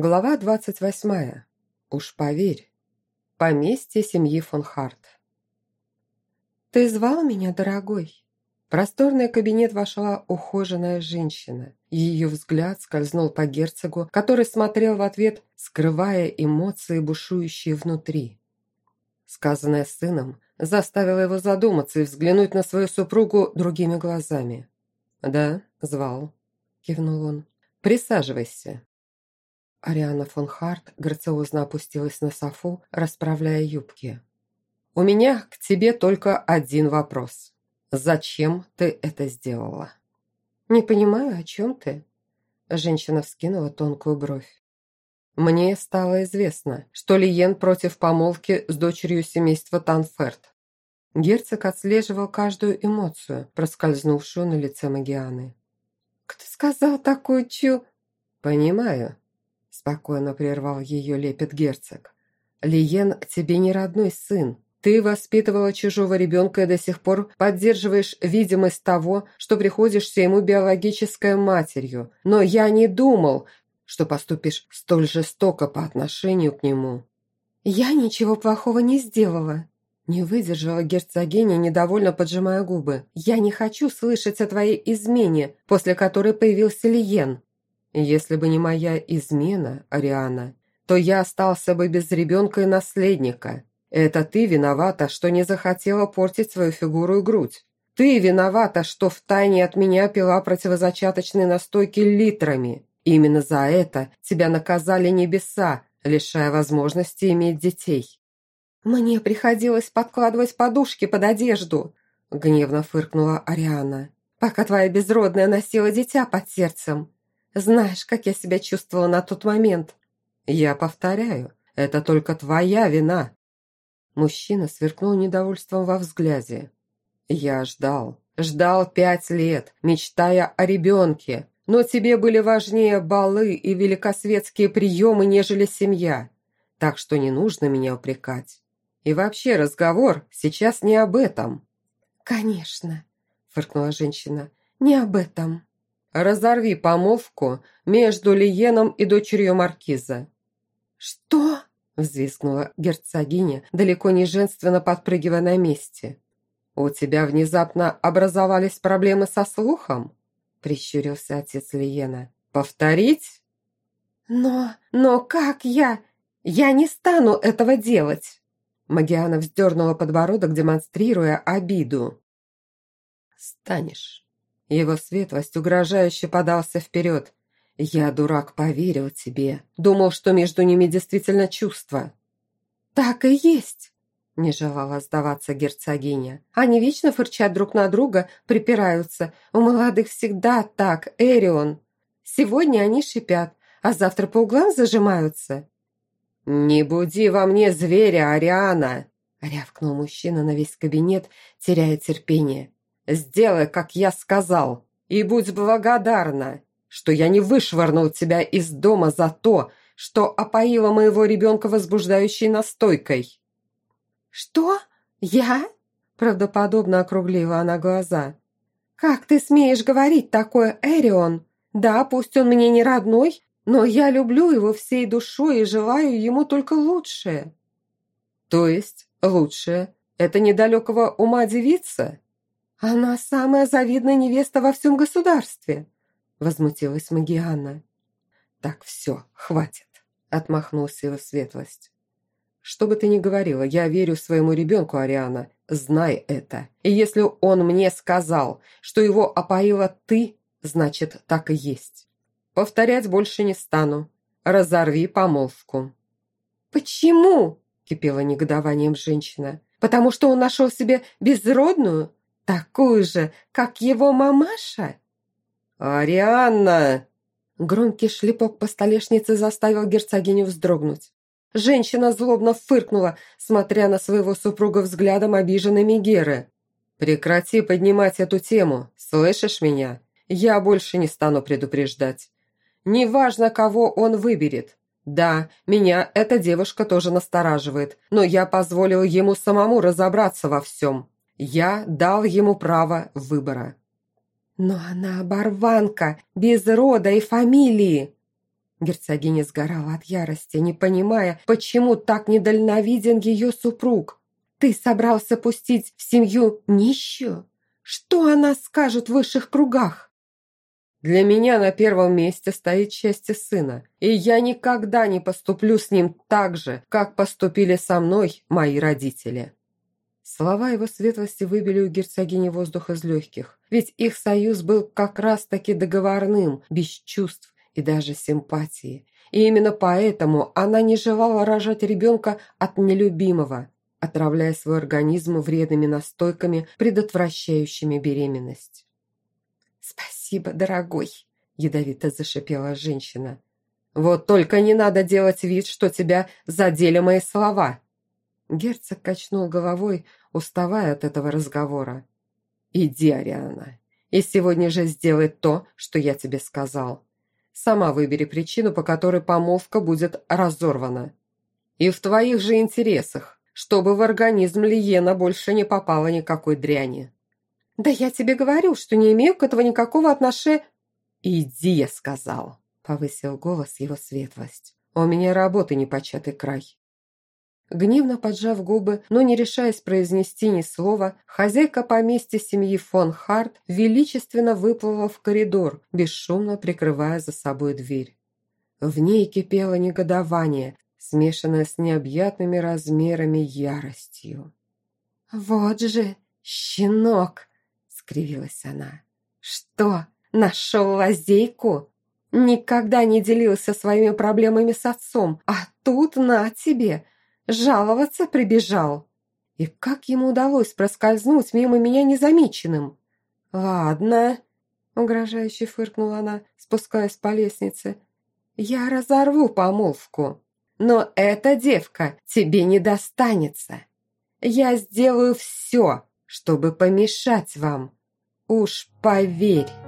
Глава двадцать восьмая. Уж поверь. Поместье семьи фон Харт. «Ты звал меня, дорогой?» В просторный кабинет вошла ухоженная женщина. Ее взгляд скользнул по герцогу, который смотрел в ответ, скрывая эмоции, бушующие внутри. Сказанное сыном заставило его задуматься и взглянуть на свою супругу другими глазами. «Да, звал», – кивнул он. «Присаживайся». Ариана фон Харт грациозно опустилась на софу, расправляя юбки. «У меня к тебе только один вопрос. Зачем ты это сделала?» «Не понимаю, о чем ты?» Женщина вскинула тонкую бровь. «Мне стало известно, что Лиен против помолвки с дочерью семейства Танферт». Герцог отслеживал каждую эмоцию, проскользнувшую на лице Магианы. «Кто сказал такую чу...» «Понимаю», спокойно прервал ее лепет герцог. «Лиен тебе не родной сын. Ты воспитывала чужого ребенка и до сих пор поддерживаешь видимость того, что приходишься ему биологической матерью. Но я не думал, что поступишь столь жестоко по отношению к нему». «Я ничего плохого не сделала», не выдержала герцогиня, недовольно поджимая губы. «Я не хочу слышать о твоей измене, после которой появился Лиен». Если бы не моя измена, Ариана, то я остался бы без ребенка и наследника. Это ты виновата, что не захотела портить свою фигуру и грудь. Ты виновата, что втайне от меня пила противозачаточные настойки литрами. Именно за это тебя наказали небеса, лишая возможности иметь детей. «Мне приходилось подкладывать подушки под одежду», – гневно фыркнула Ариана, «пока твоя безродная носила дитя под сердцем. Знаешь, как я себя чувствовала на тот момент». «Я повторяю, это только твоя вина». Мужчина сверкнул недовольством во взгляде. «Я ждал, ждал пять лет, мечтая о ребенке, но тебе были важнее балы и великосветские приемы, нежели семья, так что не нужно меня упрекать. И вообще разговор сейчас не об этом». «Конечно», – фыркнула женщина, – «не об этом». Разорви помолвку между Лиеном и дочерью Маркиза». «Что?» – взвизгнула герцогиня, далеко не женственно подпрыгивая на месте. «У тебя внезапно образовались проблемы со слухом?» – прищурился отец Лиена. «Повторить?» «Но... но как я? Я не стану этого делать!» Магиана вздернула подбородок, демонстрируя обиду. «Станешь». Его светлость угрожающе подался вперед. «Я, дурак, поверил тебе. Думал, что между ними действительно чувства». «Так и есть!» Не желала сдаваться герцогиня. Они вечно фырчат друг на друга, припираются. У молодых всегда так, Эрион. Сегодня они шипят, а завтра по углам зажимаются. «Не буди во мне зверя, Ариана!» рявкнул мужчина на весь кабинет, теряя терпение. Сделай, как я сказал, и будь благодарна, что я не вышвырнул тебя из дома за то, что опоила моего ребенка возбуждающей настойкой». «Что? Я?» Правдоподобно округлила она глаза. «Как ты смеешь говорить такое, Эрион? Да, пусть он мне не родной, но я люблю его всей душой и желаю ему только лучшее». «То есть лучшее – это недалекого ума девица?» «Она самая завидная невеста во всем государстве!» Возмутилась Магиана. «Так, все, хватит!» Отмахнулся его светлость. «Что бы ты ни говорила, я верю своему ребенку, Ариана. Знай это. И если он мне сказал, что его опоила ты, значит, так и есть. Повторять больше не стану. Разорви помолвку». «Почему?» – кипела негодованием женщина. «Потому что он нашел себе безродную? Такую же, как его мамаша? «Арианна!» Громкий шлепок по столешнице заставил герцогиню вздрогнуть. Женщина злобно фыркнула, смотря на своего супруга взглядом обиженной Мегеры. «Прекрати поднимать эту тему, слышишь меня? Я больше не стану предупреждать. Неважно, кого он выберет. Да, меня эта девушка тоже настораживает, но я позволил ему самому разобраться во всем. Я дал ему право выбора. Но она оборванка, без рода и фамилии. Герцогиня сгорала от ярости, не понимая, почему так недальновиден ее супруг. «Ты собрался пустить в семью нищую? Что она скажет в высших кругах?» «Для меня на первом месте стоит счастье сына, и я никогда не поступлю с ним так же, как поступили со мной мои родители». Слова его светлости выбили у герцогини воздух из легких, ведь их союз был как раз-таки договорным, без чувств и даже симпатии. И именно поэтому она не желала рожать ребенка от нелюбимого, отравляя свой организм вредными настойками, предотвращающими беременность. «Спасибо, дорогой», – ядовито зашипела женщина. «Вот только не надо делать вид, что тебя задели мои слова», Герцог качнул головой, уставая от этого разговора. «Иди, Ариана, и сегодня же сделай то, что я тебе сказал. Сама выбери причину, по которой помолвка будет разорвана. И в твоих же интересах, чтобы в организм Лиена больше не попало никакой дряни». «Да я тебе говорю, что не имею к этому никакого отношения...» «Иди, я сказал», — повысил голос его светлость. «У меня работы непочатый край. Гневно поджав губы, но не решаясь произнести ни слова, хозяйка поместья семьи фон Харт величественно выплыла в коридор, бесшумно прикрывая за собой дверь. В ней кипело негодование, смешанное с необъятными размерами яростью. «Вот же, щенок!» — скривилась она. «Что, нашел лазейку? Никогда не делился своими проблемами с отцом, а тут на тебе!» Жаловаться прибежал. И как ему удалось проскользнуть мимо меня незамеченным? «Ладно», — угрожающе фыркнула она, спускаясь по лестнице. «Я разорву помолвку, но эта девка тебе не достанется. Я сделаю все, чтобы помешать вам. Уж поверь».